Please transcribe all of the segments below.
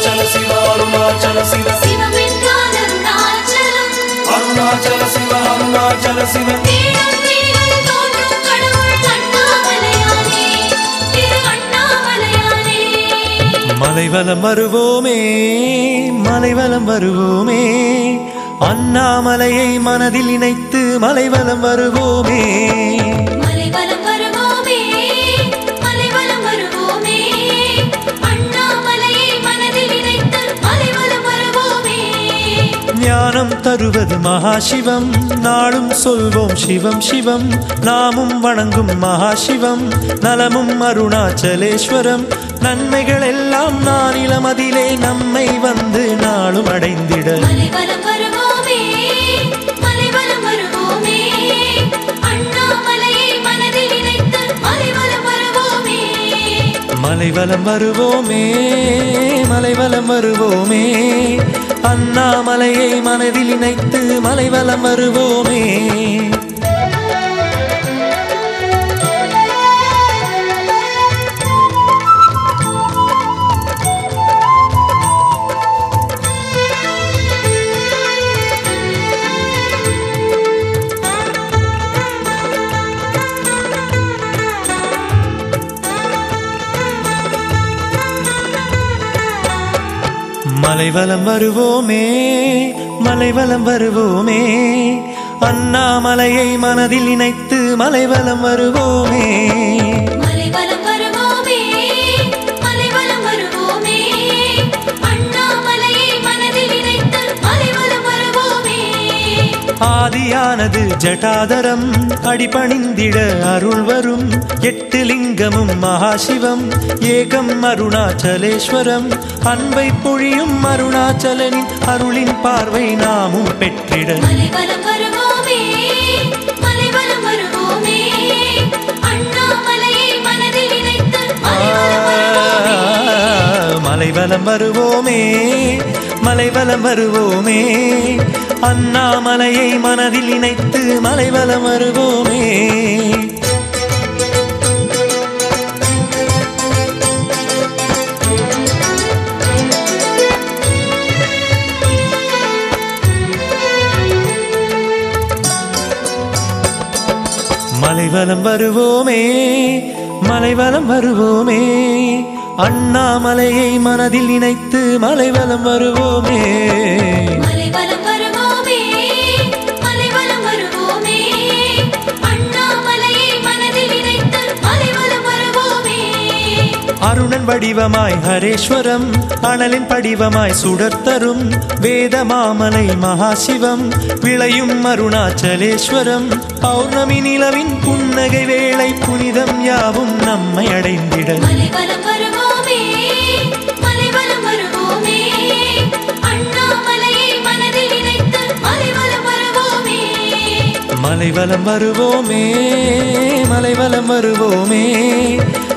அருணாச்சல சிவ அருணாச்சல சிவ. அருணாச்சல சிவ அருணாச்சல சிவ. மலைவலம் வருவோமே மலைவலம் வருவோமே. அண்ணாமலையை மனதில் இணைத்து மலைவலம் வருவோமே. மலைவலம் ஞானம் தருவது மகாசிவம். நாளும் சொல்வோம் சிவம் சிவம். நாமும் வணங்கும் மகாசிவம். நலமும் அருணாச்சலேஸ்வரம். நன்மைகள் எல்லாம் நானிலமதிலே நம்மை வந்து நாளும் அடைந்திட. மலைவலம் வருவோமே மலைவலம் வருவோமே. அண்ணாமலையை மனதில் இணைத்து மலைவலம் வருவோமே. மலைவலம் வருவோமே மலைவலம் வருவோமே. அண்ணாமலையை மனதில் இணைத்து மலைவலம் வருவோமே. ஆதியானது ஜட்டாதரம். அடிபணிந்திட அருள் வரும் எட்டு லிங்கமும் மகாசிவம். ஏகம் அருணாச்சலேஸ்வரம். அன்பை பொழியும் அருணாச்சலனின் அருளின் பார்வை நாமும் பெற்றிட. மலைவலம் வருவோமே மலைவலம் வருவோமே. அண்ணாமலையை மனதில் இணைத்து மலைவலம் வருவோமே. மலைவலம் வருவோமே மலைவலம் வருவோமே. அண்ணாமலையை மனதில் இணைத்து மலைவலம் வருவோமே. அருணன் வடிவமாய் ஹரேஸ்வரம் அனலின் படிவமாய் சுடர்த்தரும் வேதமாமலை மகாசிவம் விளையும் அருணாச்சலேஸ்வரம். பௌர்ணமி நிலவின் புன்னகை வேளை புனிதம் யாவும் நம்மை அடைந்திட. மலைவலம் வருவோமே மலைவலம் வருவோமே.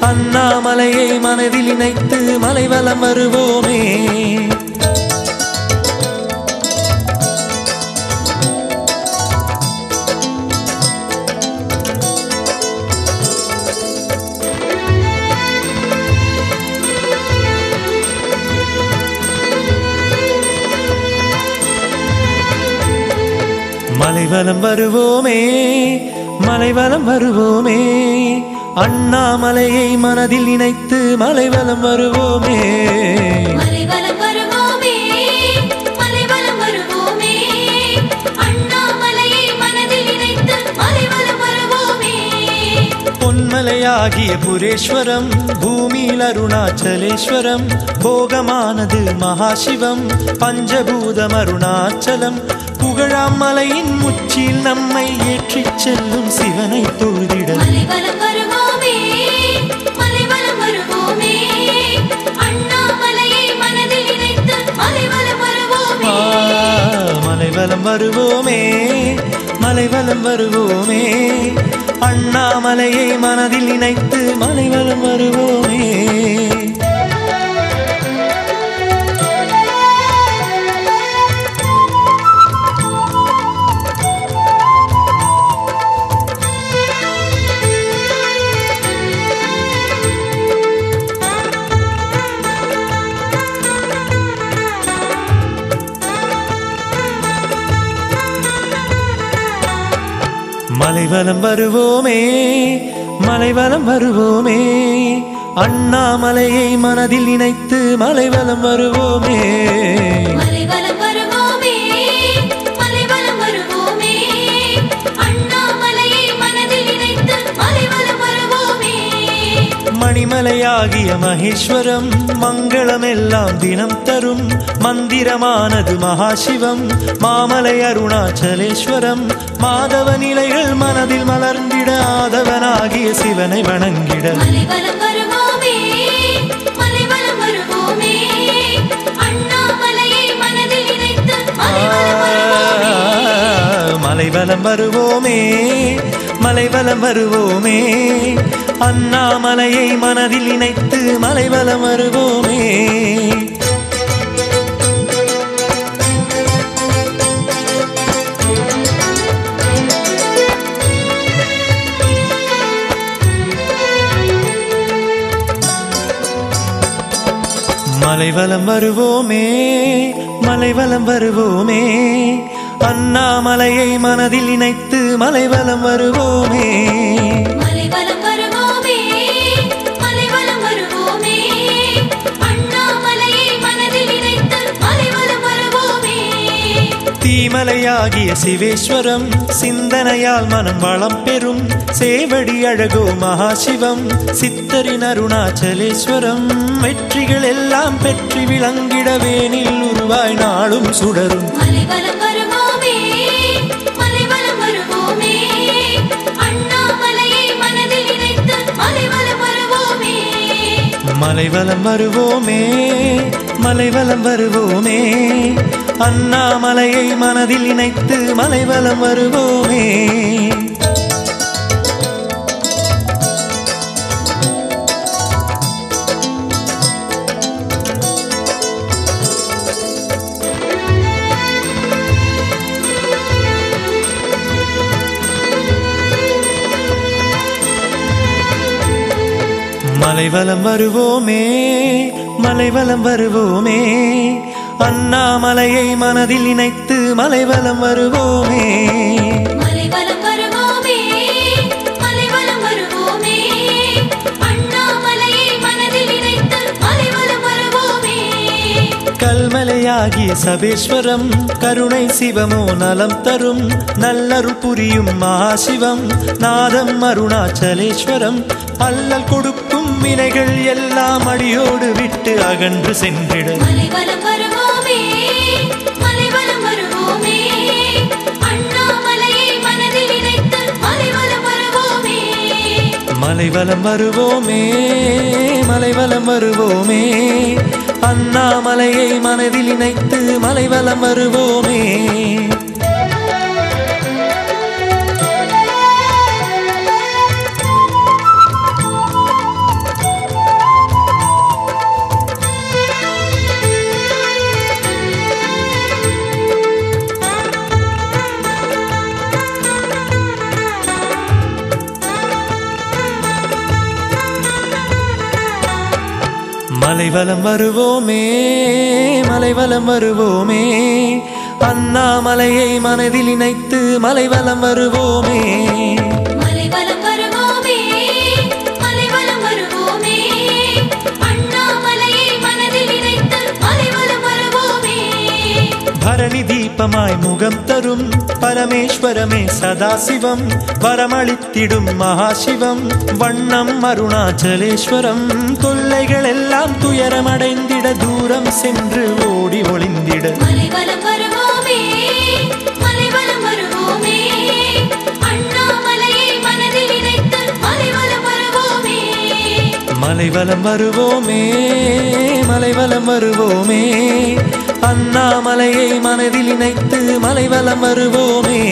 அண்ணாமலையை மனதில் இணைத்து மலைவலம் வருவோமே. மலைவலம் வருவோமே மலைவலம் வருவோமே. அண்ணாமலையை மனதில் இணைத்து மலைவலம் வருவோமே. பொன்மலையாகிய புரேஸ்வரம் பூமியில் அருணாச்சலேஸ்வரம் போகமானது மகாசிவம் பஞ்சபூதம் அருணாச்சலம் புகழாம் மலையின் முச்சில் நம்மை ஏற்றிச் செல்லும் சிவனை தொழுதிட. மலைவலம் வருவோமே மலைவலம் வருவோமே. அண்ணாமலையை மனதில் இணைத்து மலைவலம் வருவோமே. மலைவலம் வருவோமே மலைவலம் வருவோமே. அண்ணாமலையை மனதில் நினைத்து மலைவலம் வருவோமே. மணிமலையாகிய மகேஸ்வரம் மங்களமெல்லாம் தினம் தரும். மந்திரமானது மகாசிவம் மாமலை அருணாச்சலேஸ்வரம் மாதவ நிலைகள் மனதில் மலர்ந்திட ஆதவனாகிய சிவனை வணங்கிட. மலைவலம் வருவோமே மலைவலம் வருவோமே. அண்ணாமலையை மனதில் நினைத்து மலைவலம் வருவோமே. மலைவலம் வருவோமே மலைவலம் வருவோமே. அண்ணாமலையை மனதில் இணைத்து மலைவலம் வருவோமே. மலைவலம் வருவோமே மலைவலம் வருவோமே. அண்ணாமலையை மனதில் இணைத்து மலைவலம் வருவோமே. தீமலையாகிய சிவேஸ்வரம் சிந்தனையால் மனம் வளம் பெறும். சேவடி அழகோ மகாசிவம் சித்தரின் அருணாச்சலேஸ்வரம். வெற்றிகள் எல்லாம் பெற்றி விளங்கிட வேனில் உருவாய் நாளும் சுடரும். மலைவலம் வருவோமே மலைவலம் வருவோமே. அண்ணாமலையை மனதில் இணைத்து மலைவலம் வருவோமே. மலைவலம் வருவோமே மலைவலம் வருவோமே. அண்ணாமலையை மனதில் இணைத்து மலைவலம் வருவோமே. கல்மலையாகிய சபேஸ்வரம் கருணை சிவமோ நலம் தரும். நல்லருள் புரியும் மகாசிவம் நாதம் அருணாச்சலேஸ்வரம். அல்லல் கொடுக்கும் வினைகள் எல்லாம் அடியோடு விட்டு அகன்று சென்றிட. மலைவலம் வருவோமே மலைவலம் வருவோமே. அண்ணாமலையை மனதில் இணைத்து மலைவலம் வருவோமே. மலைவலம் வருவோமே மலைவலம் வருவோமே. அண்ணாமலையை மனதில் இணைத்து மலைவலம் வருவோமே. பரணி தீபமாய் முகம் தரும் பரமேஸ்வரமே சதாசிவம். வரமளித்திடும் மகாசிவம். வண்ணம் அருணாச்சலேஸ்வரம். தொல்லைகள் எல்லாம் துயரமடைந்திட தூரம் சென்று ஓடி ஒளிந்திட. மலைவலம் வருவோமே மலைவலம் வருவோமே. அண்ணாமலையை மனதில் நினைத்து மலைவலம் வருவோமே. மலைவலம் வருவோமே மலைவலம் வருவோமே. அண்ணாமலையை மனதில் இணைத்து மலைவலம் வருவோமே.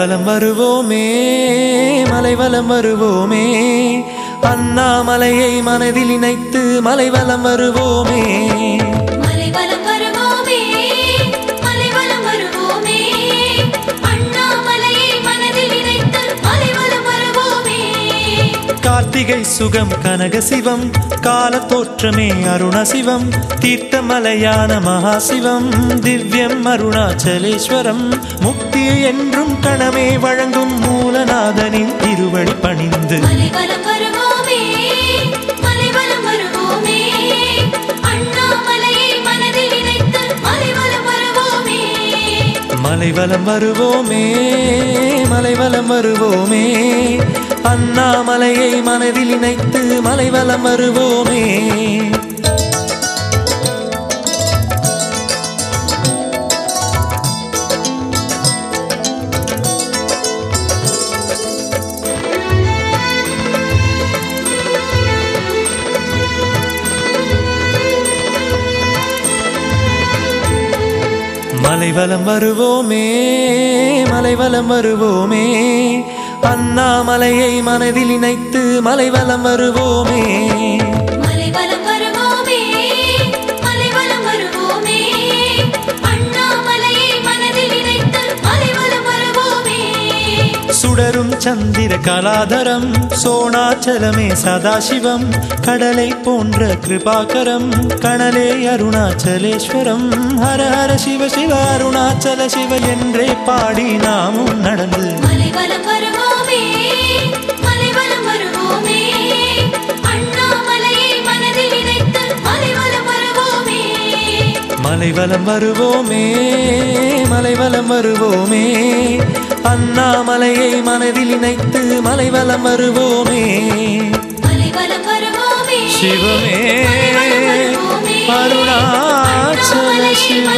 மலைவலம் வருவோமே மலைவலம் வருவோமே. அண்ணாமலையை மனதில் இணைத்து மலைவலம் வருவோமே. கார்த்திகை சுகம் கனக சிவம் கால தோற்றமே அருணசிவம் தீர்த்தமலையான மகாசிவம் திவ்யம் அருணாச்சலேஸ்வரம் முக்தி என்றும் கணமே வழங்கும் மூலநாதனின் திருவடி பணிந்து. மலைவலம் வருவோமே மலைவலம் வருவோமே. அண்ணாமலையை மனதில் இணைத்து மலைவலம் வருவோமே. மலைவலம் வருவோமே மலைவலம் வருவோமே. அண்ணாமலையை மனதில் இணைத்து மலைவலம் வருவோமே. சுடரும் சந்திர கலாதரம் சோணாச்சலமே சதாசிவம் கடலை போன்ற கிருபாகரம் கணலே அருணாச்சலேஸ்வரம். ஹர ஹர சிவ சிவ அருணாச்சல சிவ என்றே பாடி நாமும் நடந்து. மலைவலம் வருவோமே மலைவலம் வருவோமே. அண்ணாமலையை மனதில் இணைத்து மலைவலம் வருவோமே. சிவமே அருணாச்சல அண்ணாமலையை சிவ